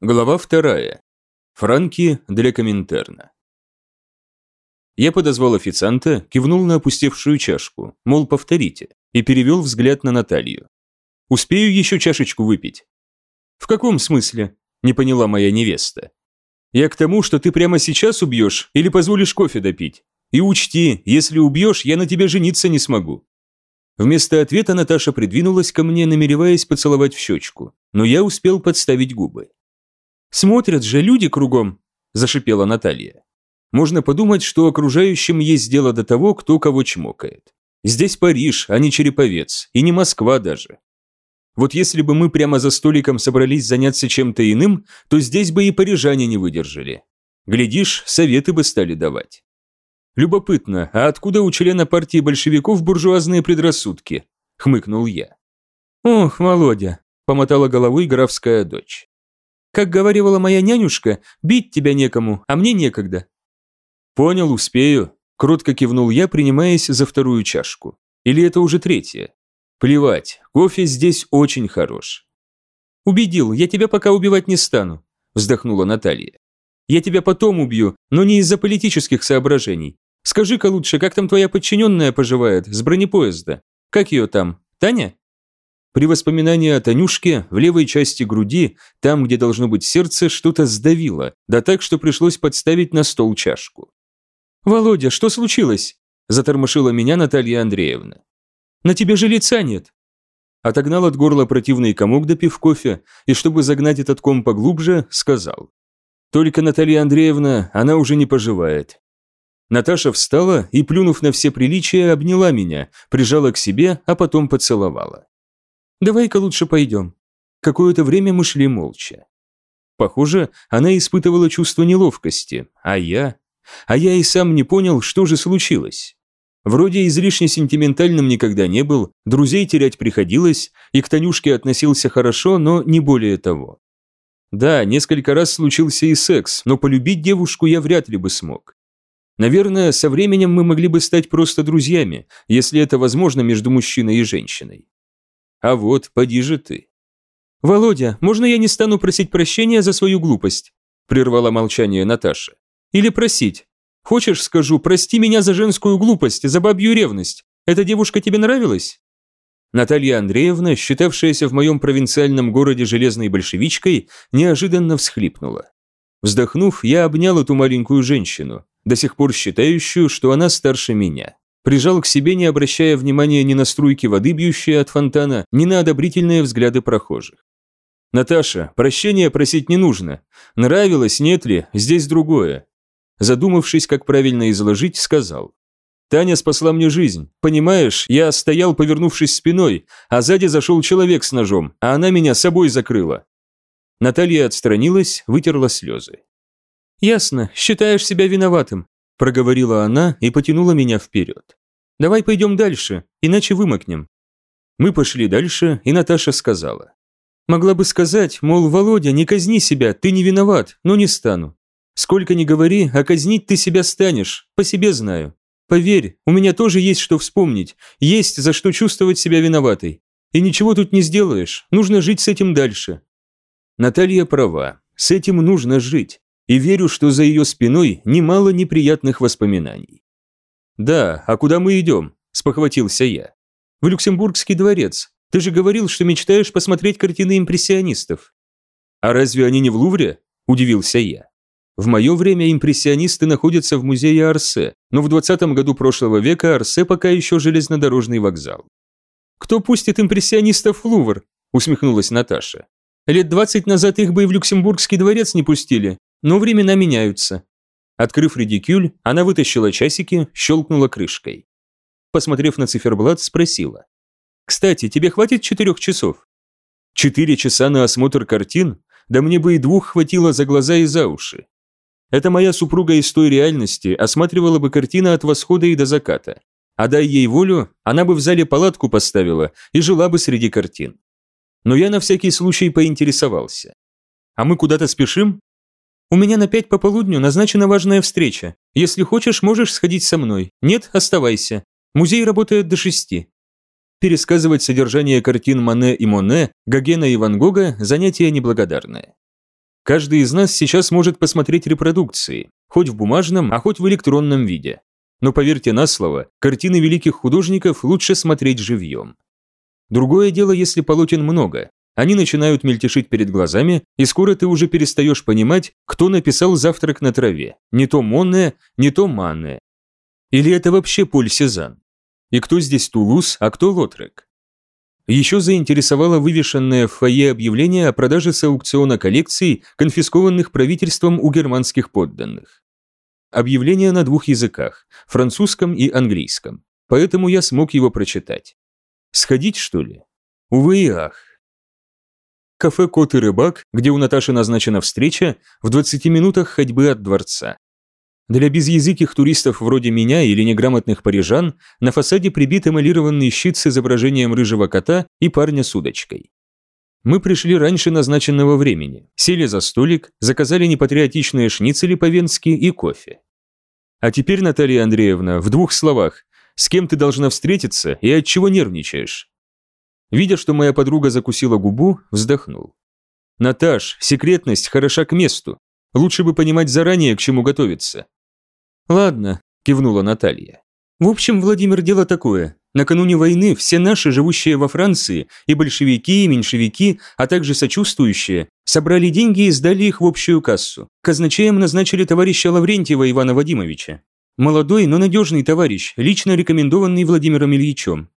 Глава вторая. Франки для Коминтерна. Я подозвал официанта, кивнул на опустевшую чашку, мол, повторите, и перевел взгляд на Наталью. «Успею еще чашечку выпить?» «В каком смысле?» – не поняла моя невеста. «Я к тому, что ты прямо сейчас убьешь или позволишь кофе допить. И учти, если убьешь, я на тебе жениться не смогу». Вместо ответа Наташа придвинулась ко мне, намереваясь поцеловать в щечку, но я успел подставить губы. «Смотрят же люди кругом», – зашипела Наталья. «Можно подумать, что окружающим есть дело до того, кто кого чмокает. Здесь Париж, а не Череповец, и не Москва даже. Вот если бы мы прямо за столиком собрались заняться чем-то иным, то здесь бы и парижане не выдержали. Глядишь, советы бы стали давать. Любопытно, а откуда у члена партии большевиков буржуазные предрассудки? Хмыкнул я. Ох, Володя, помотала головой графская дочь. Как говорила моя нянюшка, бить тебя некому, а мне некогда». «Понял, успею», – кротко кивнул я, принимаясь за вторую чашку. «Или это уже третья?» «Плевать, кофе здесь очень хорош». «Убедил, я тебя пока убивать не стану», – вздохнула Наталья. «Я тебя потом убью, но не из-за политических соображений. Скажи-ка лучше, как там твоя подчиненная поживает, с бронепоезда? Как ее там? Таня?» При воспоминании о Танюшке в левой части груди, там, где должно быть сердце, что-то сдавило, да так, что пришлось подставить на стол чашку. «Володя, что случилось?» – затормошила меня Наталья Андреевна. «На тебе же лица нет». Отогнал от горла противный комок, допив кофе, и чтобы загнать этот ком поглубже, сказал. «Только Наталья Андреевна, она уже не поживает». Наташа встала и, плюнув на все приличия, обняла меня, прижала к себе, а потом поцеловала. Давай-ка лучше пойдем». Какое-то время мы шли молча. Похоже, она испытывала чувство неловкости, а я... А я и сам не понял, что же случилось. Вроде излишне сентиментальным никогда не был, друзей терять приходилось, и к Танюшке относился хорошо, но не более того. Да, несколько раз случился и секс, но полюбить девушку я вряд ли бы смог. Наверное, со временем мы могли бы стать просто друзьями, если это возможно между мужчиной и женщиной. А вот, поди же ты. «Володя, можно я не стану просить прощения за свою глупость?» прервала молчание Наташа. «Или просить? Хочешь, скажу, прости меня за женскую глупость, за бабью ревность. Эта девушка тебе нравилась?» Наталья Андреевна, считавшаяся в моем провинциальном городе железной большевичкой, неожиданно всхлипнула. Вздохнув, я обнял эту маленькую женщину, до сих пор считающую, что она старше меня прижал к себе, не обращая внимания ни на струйки воды, бьющие от фонтана, ни на одобрительные взгляды прохожих. «Наташа, прощения просить не нужно. Нравилось, нет ли, здесь другое». Задумавшись, как правильно изложить, сказал. «Таня спасла мне жизнь. Понимаешь, я стоял, повернувшись спиной, а сзади зашел человек с ножом, а она меня собой закрыла». Наталья отстранилась, вытерла слезы. «Ясно, считаешь себя виноватым проговорила она и потянула меня вперед. «Давай пойдем дальше, иначе вымокнем». Мы пошли дальше, и Наташа сказала. «Могла бы сказать, мол, Володя, не казни себя, ты не виноват, но не стану. Сколько ни говори, а казнить ты себя станешь, по себе знаю. Поверь, у меня тоже есть что вспомнить, есть за что чувствовать себя виноватой. И ничего тут не сделаешь, нужно жить с этим дальше». Наталья права, с этим нужно жить и верю, что за ее спиной немало неприятных воспоминаний. «Да, а куда мы идем?» – спохватился я. «В Люксембургский дворец. Ты же говорил, что мечтаешь посмотреть картины импрессионистов». «А разве они не в Лувре?» – удивился я. В мое время импрессионисты находятся в музее Арсе, но в 20 году прошлого века Арсе пока еще железнодорожный вокзал. «Кто пустит импрессионистов в Лувр?» – усмехнулась Наташа. «Лет 20 назад их бы и в Люксембургский дворец не пустили, но времена меняются. Открыв редикюль, она вытащила часики, щелкнула крышкой. Посмотрев на циферблат, спросила. «Кстати, тебе хватит четырех часов?» «Четыре часа на осмотр картин? Да мне бы и двух хватило за глаза и за уши. Это моя супруга из той реальности осматривала бы картины от восхода и до заката. А дай ей волю, она бы в зале палатку поставила и жила бы среди картин. Но я на всякий случай поинтересовался. «А мы куда-то спешим?» У меня на пять пополудню назначена важная встреча. Если хочешь, можешь сходить со мной. Нет, оставайся. Музей работает до шести». Пересказывать содержание картин Мане и Моне, Гогена и Ван Гога – занятие неблагодарное. Каждый из нас сейчас может посмотреть репродукции, хоть в бумажном, а хоть в электронном виде. Но поверьте на слово, картины великих художников лучше смотреть живьем. Другое дело, если полотен много. Они начинают мельтешить перед глазами, и скоро ты уже перестаешь понимать, кто написал «Завтрак на траве». Не то Монне, не то Манне. Или это вообще Поль Сезанн? И кто здесь Тулус, а кто Лотрек? Еще заинтересовало вывешенное в фойе объявление о продаже с аукциона коллекций, конфискованных правительством у германских подданных. Объявление на двух языках – французском и английском. Поэтому я смог его прочитать. Сходить, что ли? Увы и ах. Кафе «Кот и рыбак», где у Наташи назначена встреча, в 20 минутах ходьбы от дворца. Для безязыких туристов вроде меня или неграмотных парижан на фасаде прибит эмалированный щит с изображением рыжего кота и парня с удочкой. Мы пришли раньше назначенного времени, сели за столик, заказали непатриотичные шницели по-венски и кофе. А теперь, Наталья Андреевна, в двух словах, с кем ты должна встретиться и от чего нервничаешь? Видя, что моя подруга закусила губу, вздохнул. Наташ, секретность хороша к месту. Лучше бы понимать заранее, к чему готовиться. «Ладно», – кивнула Наталья. «В общем, Владимир, дело такое. Накануне войны все наши, живущие во Франции, и большевики, и меньшевики, а также сочувствующие, собрали деньги и сдали их в общую кассу. Казначеем назначили товарища Лаврентьева Ивана Вадимовича. Молодой, но надежный товарищ, лично рекомендованный Владимиром Ильичем.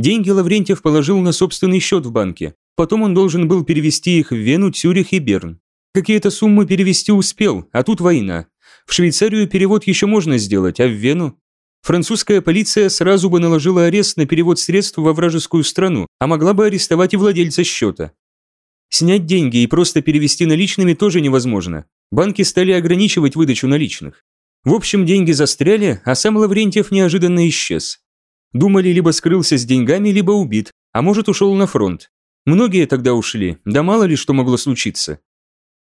Деньги Лаврентьев положил на собственный счет в банке. Потом он должен был перевести их в Вену, Цюрих и Берн. Какие-то суммы перевести успел, а тут война. В Швейцарию перевод еще можно сделать, а в Вену? Французская полиция сразу бы наложила арест на перевод средств во вражескую страну, а могла бы арестовать и владельца счета. Снять деньги и просто перевести наличными тоже невозможно. Банки стали ограничивать выдачу наличных. В общем, деньги застряли, а сам Лаврентьев неожиданно исчез. Думали, либо скрылся с деньгами, либо убит, а может ушел на фронт. Многие тогда ушли, да мало ли что могло случиться.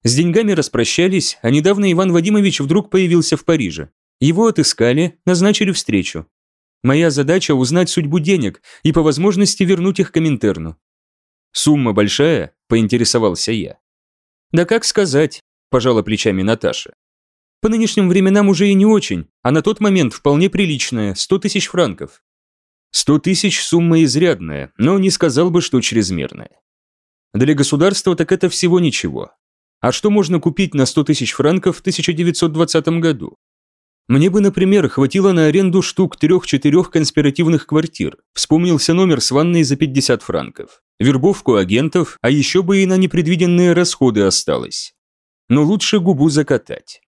С деньгами распрощались, а недавно Иван Вадимович вдруг появился в Париже. Его отыскали, назначили встречу. Моя задача узнать судьбу денег и по возможности вернуть их Коминтерну. Сумма большая, поинтересовался я. Да как сказать, пожала плечами Наташа. По нынешним временам уже и не очень, а на тот момент вполне приличная, 100 тысяч франков. 100 тысяч сумма изрядная, но не сказал бы, что чрезмерная. Для государства так это всего ничего. А что можно купить на 100 тысяч франков в 1920 году? Мне бы, например, хватило на аренду штук трех-четырех конспиративных квартир. Вспомнился номер с ванной за 50 франков. Вербовку агентов, а еще бы и на непредвиденные расходы осталось. Но лучше губу закатать.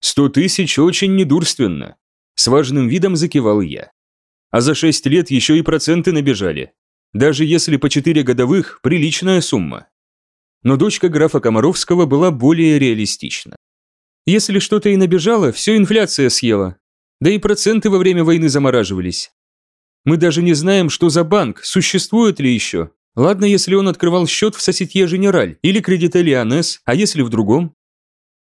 «Сто тысяч очень недурственно», – с важным видом закивал я. А за шесть лет еще и проценты набежали. Даже если по четыре годовых – приличная сумма но дочка графа Комаровского была более реалистична. Если что-то и набежало, все инфляция съела. Да и проценты во время войны замораживались. Мы даже не знаем, что за банк, существует ли еще. Ладно, если он открывал счет в Сосетье Женераль или Кредите Лионес, а если в другом?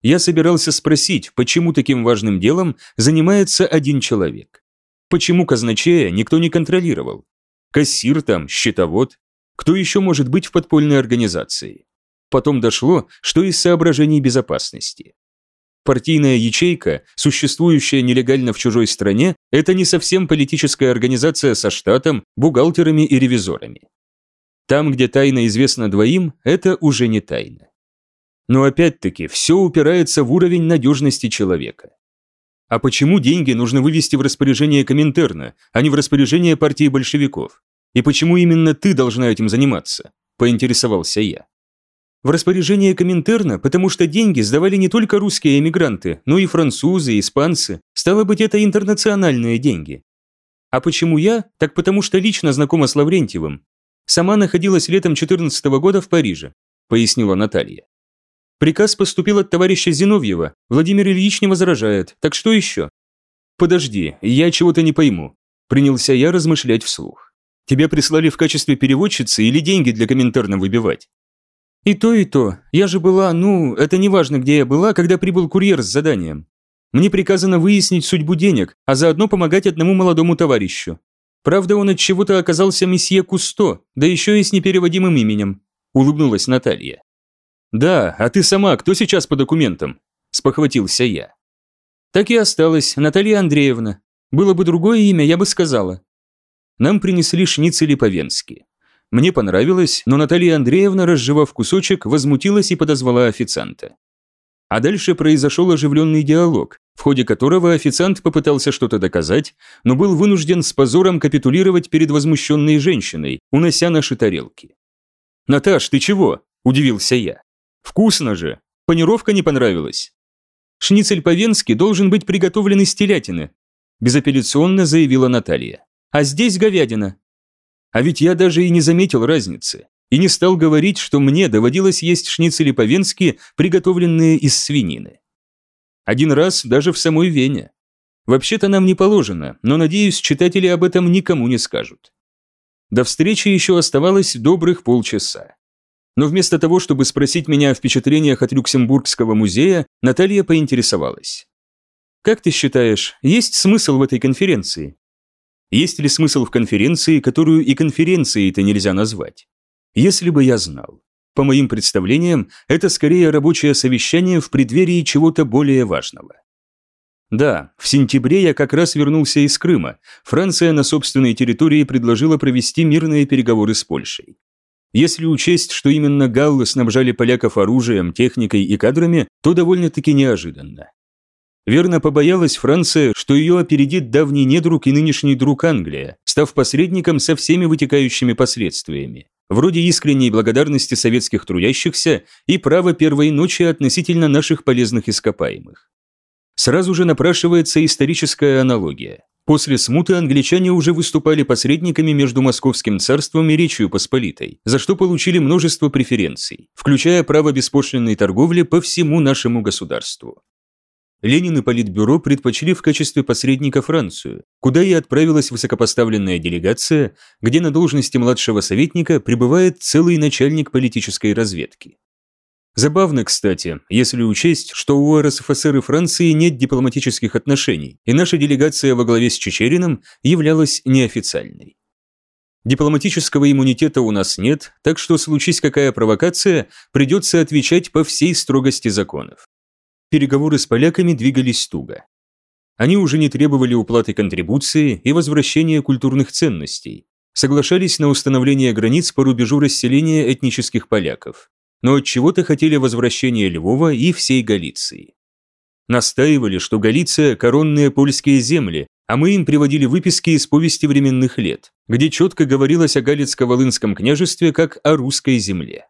Я собирался спросить, почему таким важным делом занимается один человек. Почему казначея никто не контролировал? Кассир там, счетовод. Кто еще может быть в подпольной организации? Потом дошло, что из соображений безопасности. Партийная ячейка, существующая нелегально в чужой стране, это не совсем политическая организация со штатом, бухгалтерами и ревизорами. Там, где тайна известна двоим, это уже не тайна. Но опять-таки, все упирается в уровень надежности человека. А почему деньги нужно вывести в распоряжение Коминтерна, а не в распоряжение партии большевиков? И почему именно ты должна этим заниматься? Поинтересовался я в распоряжение Коминтерна, потому что деньги сдавали не только русские эмигранты, но и французы, испанцы. Стало быть, это интернациональные деньги. А почему я? Так потому что лично знакома с Лаврентьевым. Сама находилась летом 14 -го года в Париже, пояснила Наталья. Приказ поступил от товарища Зиновьева. Владимир Ильич не возражает. Так что еще? Подожди, я чего-то не пойму. Принялся я размышлять вслух. Тебя прислали в качестве переводчицы или деньги для Коминтерна выбивать? «И то, и то. Я же была, ну, это не важно, где я была, когда прибыл курьер с заданием. Мне приказано выяснить судьбу денег, а заодно помогать одному молодому товарищу. Правда, он от чего-то оказался месье Кусто, да еще и с непереводимым именем», – улыбнулась Наталья. «Да, а ты сама кто сейчас по документам?» – спохватился я. «Так и осталось, Наталья Андреевна. Было бы другое имя, я бы сказала». Нам принесли шницели по-венски. Мне понравилось, но Наталья Андреевна, разжевав кусочек, возмутилась и подозвала официанта. А дальше произошел оживленный диалог, в ходе которого официант попытался что-то доказать, но был вынужден с позором капитулировать перед возмущенной женщиной, унося наши тарелки. «Наташ, ты чего?» – удивился я. «Вкусно же! Панировка не понравилась!» «Шницель по-венски должен быть приготовлен из телятины», – безапелляционно заявила Наталья. «А здесь говядина». А ведь я даже и не заметил разницы и не стал говорить, что мне доводилось есть шницели по-венски, приготовленные из свинины. Один раз даже в самой Вене. Вообще-то нам не положено, но, надеюсь, читатели об этом никому не скажут. До встречи еще оставалось добрых полчаса. Но вместо того, чтобы спросить меня о впечатлениях от Люксембургского музея, Наталья поинтересовалась. «Как ты считаешь, есть смысл в этой конференции?» Есть ли смысл в конференции, которую и конференцией-то нельзя назвать? Если бы я знал. По моим представлениям, это скорее рабочее совещание в преддверии чего-то более важного. Да, в сентябре я как раз вернулся из Крыма. Франция на собственной территории предложила провести мирные переговоры с Польшей. Если учесть, что именно галлы снабжали поляков оружием, техникой и кадрами, то довольно-таки неожиданно. Верно побоялась Франция, что ее опередит давний недруг и нынешний друг Англия, став посредником со всеми вытекающими последствиями вроде искренней благодарности советских трудящихся и права первой ночи относительно наших полезных ископаемых. Сразу же напрашивается историческая аналогия. После смуты англичане уже выступали посредниками между Московским царством и Речью Посполитой, за что получили множество преференций, включая право беспошлинной торговли по всему нашему государству. Ленин и Политбюро предпочли в качестве посредника Францию, куда и отправилась высокопоставленная делегация, где на должности младшего советника пребывает целый начальник политической разведки. Забавно, кстати, если учесть, что у РСФСР и Франции нет дипломатических отношений, и наша делегация во главе с Чечериным являлась неофициальной. Дипломатического иммунитета у нас нет, так что случись какая провокация, придется отвечать по всей строгости законов переговоры с поляками двигались туго. Они уже не требовали уплаты контрибуции и возвращения культурных ценностей, соглашались на установление границ по рубежу расселения этнических поляков, но от чего-то хотели возвращения Львова и всей Галиции. Настаивали, что Галиция – коронные польские земли, а мы им приводили выписки из повести временных лет, где четко говорилось о Галицко-Волынском княжестве как о русской земле.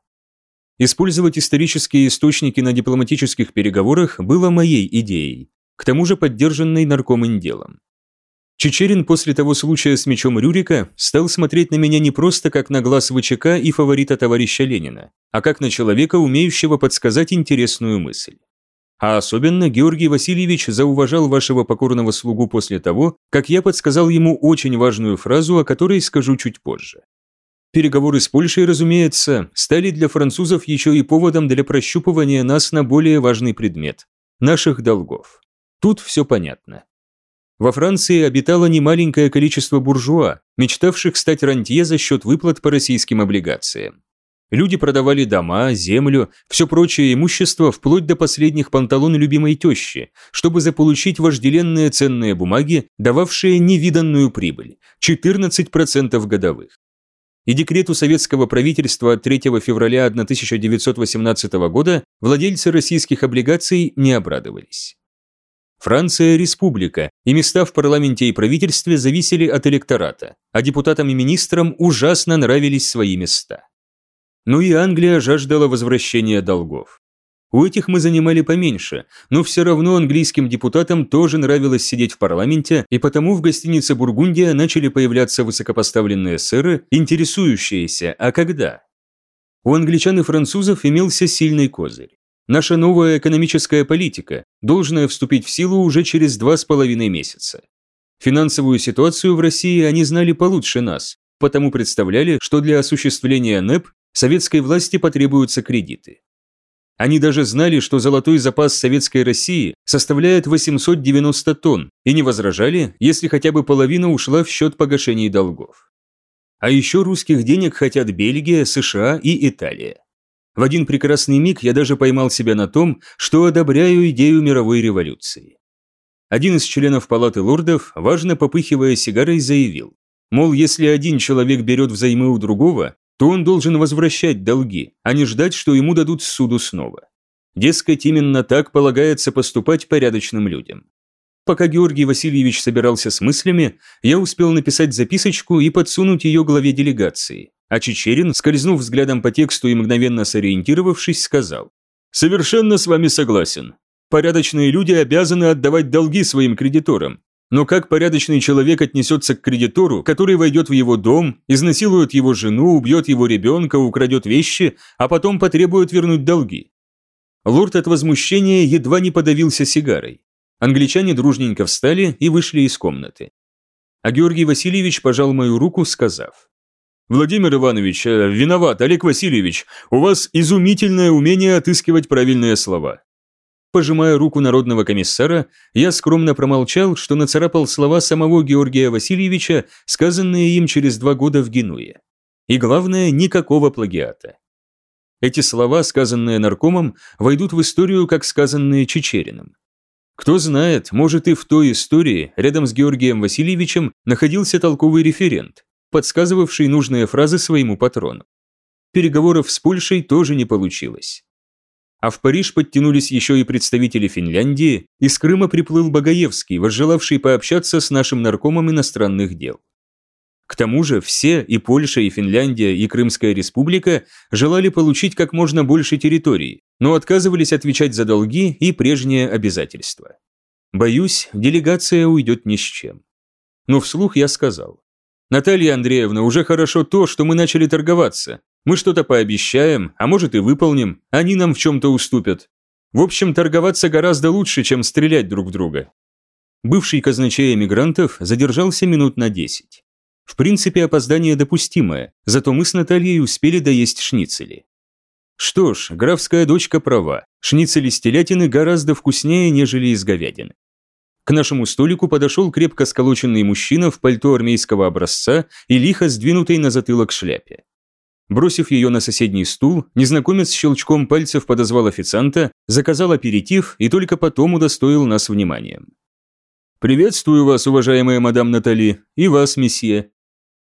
Использовать исторические источники на дипломатических переговорах было моей идеей, к тому же поддержанной наркоминделом. Чечерин после того случая с мечом Рюрика стал смотреть на меня не просто как на глаз ВЧК и фаворита товарища Ленина, а как на человека, умеющего подсказать интересную мысль. А особенно Георгий Васильевич зауважал вашего покорного слугу после того, как я подсказал ему очень важную фразу, о которой скажу чуть позже. Переговоры с Польшей, разумеется, стали для французов еще и поводом для прощупывания нас на более важный предмет – наших долгов. Тут все понятно. Во Франции обитало немаленькое количество буржуа, мечтавших стать рантье за счет выплат по российским облигациям. Люди продавали дома, землю, все прочее имущество вплоть до последних панталон любимой тещи, чтобы заполучить вожделенные ценные бумаги, дававшие невиданную прибыль – 14% годовых и декрету советского правительства от 3 февраля 1918 года владельцы российских облигаций не обрадовались. Франция – республика, и места в парламенте и правительстве зависели от электората, а депутатам и министрам ужасно нравились свои места. Ну и Англия жаждала возвращения долгов. У этих мы занимали поменьше, но все равно английским депутатам тоже нравилось сидеть в парламенте, и потому в гостинице «Бургундия» начали появляться высокопоставленные сэры, интересующиеся, а когда? У англичан и французов имелся сильный козырь. Наша новая экономическая политика, должная вступить в силу уже через два с половиной месяца. Финансовую ситуацию в России они знали получше нас, потому представляли, что для осуществления НЭП советской власти потребуются кредиты. Они даже знали, что золотой запас Советской России составляет 890 тонн, и не возражали, если хотя бы половина ушла в счет погашения долгов. А еще русских денег хотят Бельгия, США и Италия. В один прекрасный миг я даже поймал себя на том, что одобряю идею мировой революции. Один из членов палаты лордов, важно попыхивая сигарой, заявил, мол, если один человек берет взаймы у другого, то он должен возвращать долги, а не ждать, что ему дадут суду снова. Дескать, именно так полагается поступать порядочным людям. Пока Георгий Васильевич собирался с мыслями, я успел написать записочку и подсунуть ее главе делегации, а Чечерин, скользнув взглядом по тексту и мгновенно сориентировавшись, сказал «Совершенно с вами согласен. Порядочные люди обязаны отдавать долги своим кредиторам. Но как порядочный человек отнесется к кредитору, который войдет в его дом, изнасилует его жену, убьет его ребенка, украдет вещи, а потом потребует вернуть долги?» Лорд от возмущения едва не подавился сигарой. Англичане дружненько встали и вышли из комнаты. А Георгий Васильевич пожал мою руку, сказав «Владимир Иванович, э, виноват, Олег Васильевич, у вас изумительное умение отыскивать правильные слова». Пожимая руку народного комиссара, я скромно промолчал, что нацарапал слова самого Георгия Васильевича, сказанные им через два года в Генуе. И главное, никакого плагиата. Эти слова, сказанные наркомом, войдут в историю как сказанные Чечериным. Кто знает, может и в той истории рядом с Георгием Васильевичем находился толковый референт, подсказывавший нужные фразы своему патрону. Переговоров с Польшей тоже не получилось. А в Париж подтянулись еще и представители Финляндии, из Крыма приплыл Багаевский, возжелавший пообщаться с нашим наркомом иностранных дел. К тому же все, и Польша, и Финляндия, и Крымская республика, желали получить как можно больше территорий, но отказывались отвечать за долги и прежние обязательства. Боюсь, делегация уйдет ни с чем. Но вслух я сказал, Наталья Андреевна, уже хорошо то, что мы начали торговаться. Мы что-то пообещаем, а может и выполним, они нам в чем-то уступят. В общем, торговаться гораздо лучше, чем стрелять друг в друга. Бывший казначей эмигрантов задержался минут на десять. В принципе, опоздание допустимое, зато мы с Натальей успели доесть шницели. Что ж, графская дочка права, шницели с телятины гораздо вкуснее, нежели из говядины. К нашему столику подошел крепко сколоченный мужчина в пальто армейского образца и лихо сдвинутой на затылок шляпе. Бросив ее на соседний стул, незнакомец щелчком пальцев подозвал официанта, заказал аперитив и только потом удостоил нас вниманием. «Приветствую вас, уважаемая мадам Натали, и вас, месье».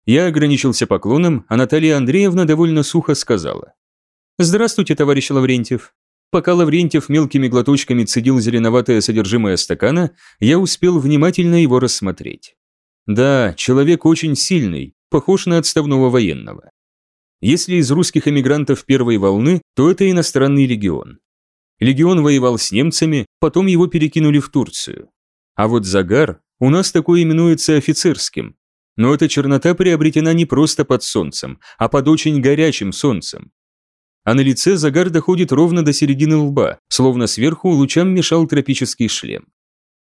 Я ограничился поклоном, а Наталья Андреевна довольно сухо сказала. «Здравствуйте, товарищ Лаврентьев. Пока Лаврентьев мелкими глоточками цедил зеленоватое содержимое стакана, я успел внимательно его рассмотреть. Да, человек очень сильный, похож на отставного военного. Если из русских эмигрантов первой волны, то это иностранный легион. Легион воевал с немцами, потом его перекинули в Турцию. А вот загар у нас такой именуется офицерским. Но эта чернота приобретена не просто под солнцем, а под очень горячим солнцем а на лице загар доходит ровно до середины лба, словно сверху лучам мешал тропический шлем.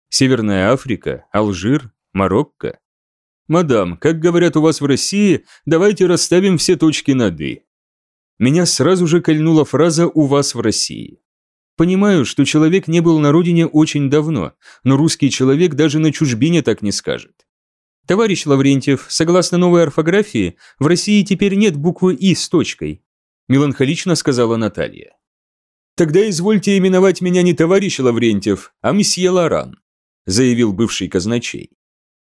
Северная Африка, Алжир, Марокко. «Мадам, как говорят у вас в России, давайте расставим все точки над «и». Меня сразу же кольнула фраза «у вас в России». Понимаю, что человек не был на родине очень давно, но русский человек даже на чужбине так не скажет. Товарищ Лаврентьев, согласно новой орфографии, в России теперь нет буквы «и» с точкой, меланхолично сказала Наталья. «Тогда извольте именовать меня не товарищ Лаврентьев, а месье Лоран», заявил бывший казначей.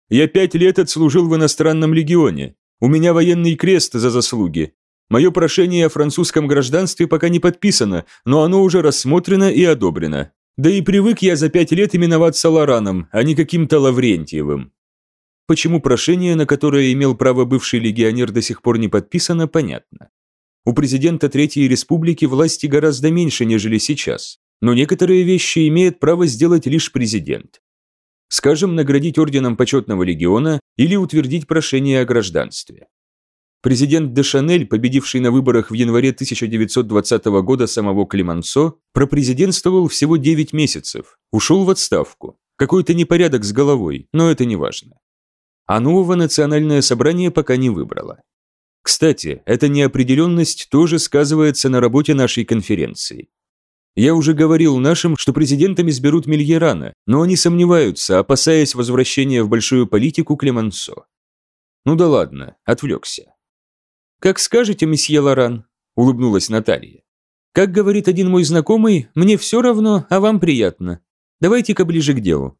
«Я пять лет отслужил в иностранном легионе. У меня военный крест за заслуги. Мое прошение о французском гражданстве пока не подписано, но оно уже рассмотрено и одобрено. Да и привык я за пять лет именоваться Лораном, а не каким-то Лаврентьевым». Почему прошение, на которое имел право бывший легионер, до сих пор не подписано, понятно. У президента Третьей Республики власти гораздо меньше, нежели сейчас, но некоторые вещи имеет право сделать лишь президент. Скажем, наградить орденом почетного легиона или утвердить прошение о гражданстве. Президент де Шанель, победивший на выборах в январе 1920 года самого Климансо, пропрезидентствовал всего 9 месяцев, ушел в отставку. Какой-то непорядок с головой, но это не важно. А нового национальное собрание пока не выбрало. Кстати, эта неопределенность тоже сказывается на работе нашей конференции. Я уже говорил нашим, что президентами изберут Мильерана, но они сомневаются, опасаясь возвращения в большую политику Клемансо. Ну да ладно, отвлекся. «Как скажете, месье Лоран», – улыбнулась Наталья. Как говорит один мой знакомый, мне все равно, а вам приятно. Давайте-ка ближе к делу.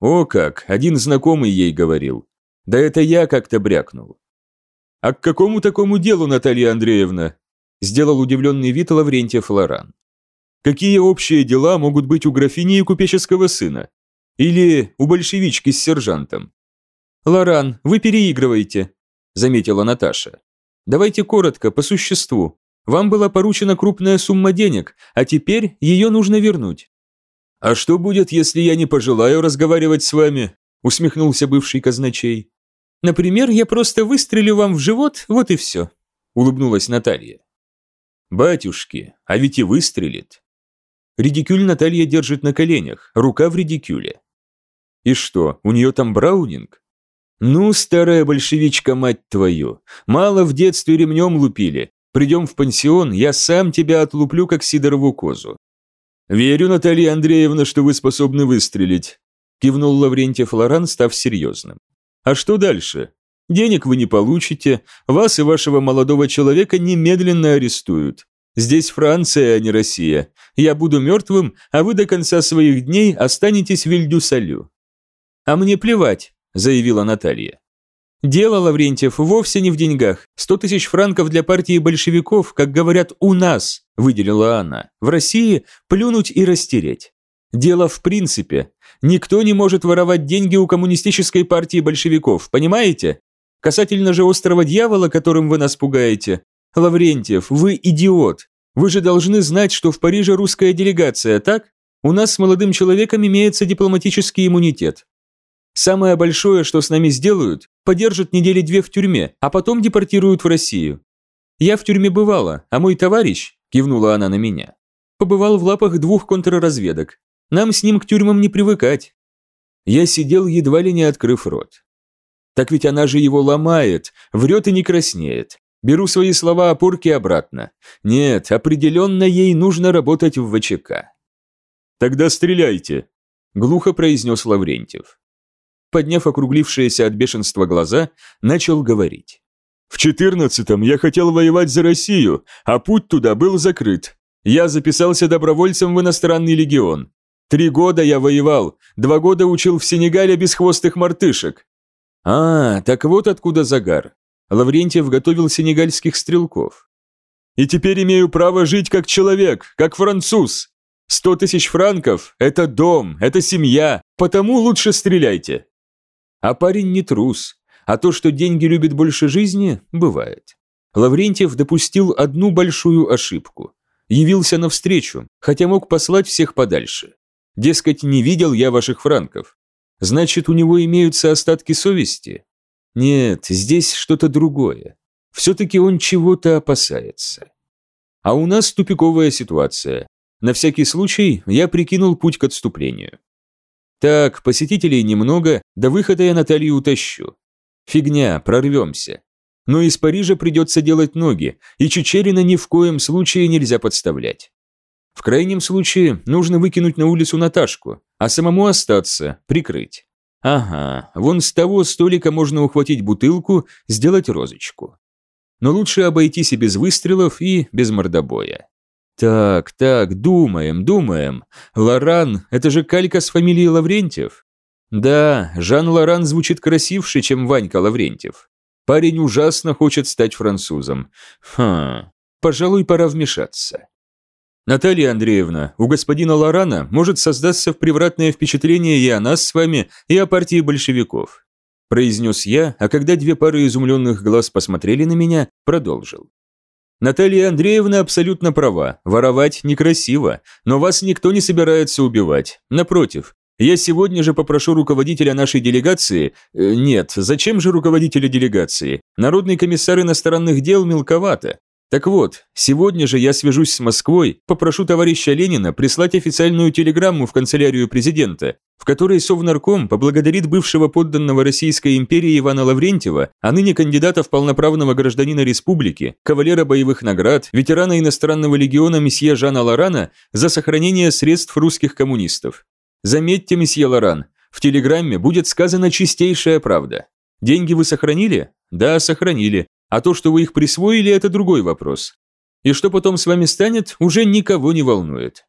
О как, один знакомый ей говорил. Да это я как-то брякнул. А к какому такому делу, Наталья Андреевна? Сделал удивленный вид Лаврентьев Лоран. Какие общие дела могут быть у графини и купеческого сына? Или у большевички с сержантом? Лоран, вы переигрываете, заметила Наташа. Давайте коротко, по существу. Вам была поручена крупная сумма денег, а теперь ее нужно вернуть. А что будет, если я не пожелаю разговаривать с вами? усмехнулся бывший казначей. Например, я просто выстрелю вам в живот, вот и все, улыбнулась Наталья. Батюшки, а ведь и выстрелит. Редикюль Наталья держит на коленях, рука в редикюле. И что, у нее там браунинг? Ну, старая большевичка, мать твою, мало в детстве ремнем лупили, Придем в пансион, я сам тебя отлуплю, как Сидорову козу. Верю, Наталья Андреевна, что вы способны выстрелить, кивнул Лаврентьев Лоран, став серьезным. А что дальше? Денег вы не получите, вас и вашего молодого человека немедленно арестуют. Здесь Франция, а не Россия. Я буду мертвым, а вы до конца своих дней останетесь в Вильдюсалю». «А мне плевать», – заявила Наталья. Дело, Лаврентьев, вовсе не в деньгах. Сто тысяч франков для партии большевиков, как говорят у нас, выделила она. В России плюнуть и растереть. Дело в принципе. Никто не может воровать деньги у коммунистической партии большевиков, понимаете? Касательно же острова дьявола, которым вы нас пугаете. Лаврентьев, вы идиот. Вы же должны знать, что в Париже русская делегация, так? У нас с молодым человеком имеется дипломатический иммунитет. Самое большое, что с нами сделают, подержат недели две в тюрьме, а потом депортируют в Россию. Я в тюрьме бывала, а мой товарищ, кивнула она на меня, побывал в лапах двух контрразведок. Нам с ним к тюрьмам не привыкать. Я сидел, едва ли не открыв рот. Так ведь она же его ломает, врет и не краснеет. Беру свои слова опорки обратно. Нет, определенно ей нужно работать в ВЧК. Тогда стреляйте, глухо произнес Лаврентьев подняв округлившиеся от бешенства глаза, начал говорить. «В четырнадцатом я хотел воевать за Россию, а путь туда был закрыт. Я записался добровольцем в иностранный легион. Три года я воевал, два года учил в Сенегале бесхвостых мартышек». «А, так вот откуда загар». Лаврентьев готовил сенегальских стрелков. «И теперь имею право жить как человек, как француз. Сто тысяч франков – это дом, это семья, потому лучше стреляйте». А парень не трус, а то, что деньги любят больше жизни, бывает. Лаврентьев допустил одну большую ошибку. Явился навстречу, хотя мог послать всех подальше. Дескать, не видел я ваших франков. Значит, у него имеются остатки совести? Нет, здесь что-то другое. Все-таки он чего-то опасается. А у нас тупиковая ситуация. На всякий случай я прикинул путь к отступлению. Так, посетителей немного, до выхода я Наталью утащу. Фигня, прорвемся. Но из Парижа придется делать ноги, и Чечерина ни в коем случае нельзя подставлять. В крайнем случае нужно выкинуть на улицу Наташку, а самому остаться, прикрыть. Ага, вон с того столика можно ухватить бутылку, сделать розочку. Но лучше обойтись и без выстрелов, и без мордобоя. Так, так, думаем, думаем. Лоран – это же калька с фамилией Лаврентьев. Да, Жан Лоран звучит красивше, чем Ванька Лаврентьев. Парень ужасно хочет стать французом. Хм, пожалуй, пора вмешаться. Наталья Андреевна, у господина Лорана может создаться превратное впечатление и о нас с вами, и о партии большевиков. Произнес я, а когда две пары изумленных глаз посмотрели на меня, продолжил. Наталья Андреевна абсолютно права, воровать некрасиво, но вас никто не собирается убивать. Напротив, я сегодня же попрошу руководителя нашей делегации... Э, нет, зачем же руководителя делегации? Народный комиссар иностранных дел мелковато. Так вот, сегодня же я свяжусь с Москвой, попрошу товарища Ленина прислать официальную телеграмму в канцелярию президента, в которой Совнарком поблагодарит бывшего подданного Российской империи Ивана Лаврентьева, а ныне кандидата в полноправного гражданина республики, кавалера боевых наград, ветерана иностранного легиона месье Жана Лорана за сохранение средств русских коммунистов. Заметьте, месье Лоран, в телеграмме будет сказана чистейшая правда. Деньги вы сохранили? Да, сохранили. А то, что вы их присвоили, это другой вопрос. И что потом с вами станет, уже никого не волнует.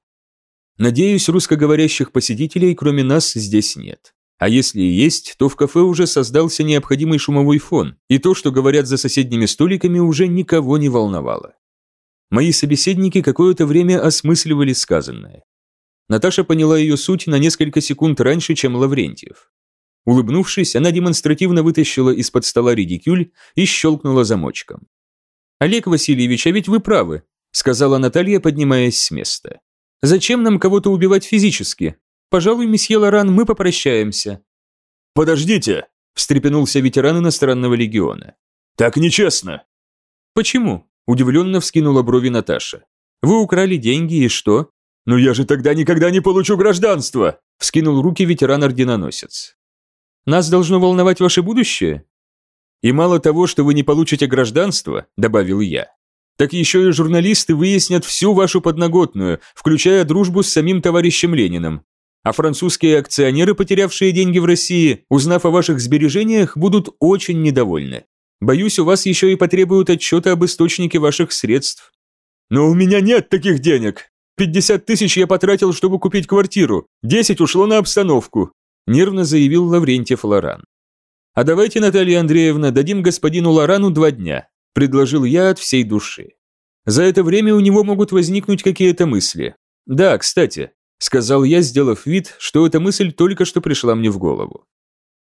Надеюсь, русскоговорящих посетителей, кроме нас, здесь нет. А если и есть, то в кафе уже создался необходимый шумовой фон, и то, что говорят за соседними столиками, уже никого не волновало. Мои собеседники какое-то время осмысливали сказанное. Наташа поняла ее суть на несколько секунд раньше, чем Лаврентьев. Улыбнувшись, она демонстративно вытащила из-под стола редикюль и щелкнула замочком. «Олег Васильевич, а ведь вы правы», – сказала Наталья, поднимаясь с места. «Зачем нам кого-то убивать физически? Пожалуй, месье Лоран, мы попрощаемся». «Подождите!» – встрепенулся ветеран иностранного легиона. «Так нечестно!» «Почему?» – удивленно вскинула брови Наташа. «Вы украли деньги и что?» «Ну я же тогда никогда не получу гражданство!» – вскинул руки ветеран-орденоносец. «Нас должно волновать ваше будущее?» «И мало того, что вы не получите гражданство», – добавил я, так еще и журналисты выяснят всю вашу подноготную, включая дружбу с самим товарищем Лениным. А французские акционеры, потерявшие деньги в России, узнав о ваших сбережениях, будут очень недовольны. Боюсь, у вас еще и потребуют отчета об источнике ваших средств. Но у меня нет таких денег. 50 тысяч я потратил, чтобы купить квартиру, 10 ушло на обстановку», – нервно заявил Лаврентьев Лоран. «А давайте, Наталья Андреевна, дадим господину Лорану два дня», – предложил я от всей души. «За это время у него могут возникнуть какие-то мысли. Да, кстати», – сказал я, сделав вид, что эта мысль только что пришла мне в голову.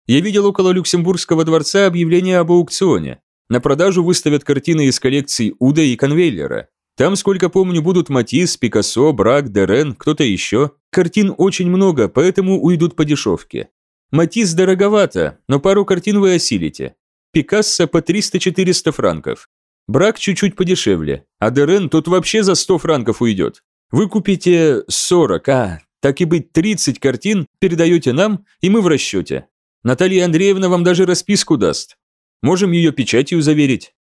Я видел около Люксембургского дворца объявление об аукционе. На продажу выставят картины из коллекций Уда и Конвейлера, там, сколько помню, будут Матисс, Пикассо, Брак, Дерен, кто-то еще. Картин очень много, поэтому уйдут по дешевке. Матисс дороговато, но пару картин вы осилите. Пикассо по 300-400 франков. Брак чуть-чуть подешевле, а Дерен тут вообще за 100 франков уйдет. Вы купите 40, а, так и быть, 30 картин, передаете нам, и мы в расчете. Наталья Андреевна вам даже расписку даст. Можем ее печатью заверить.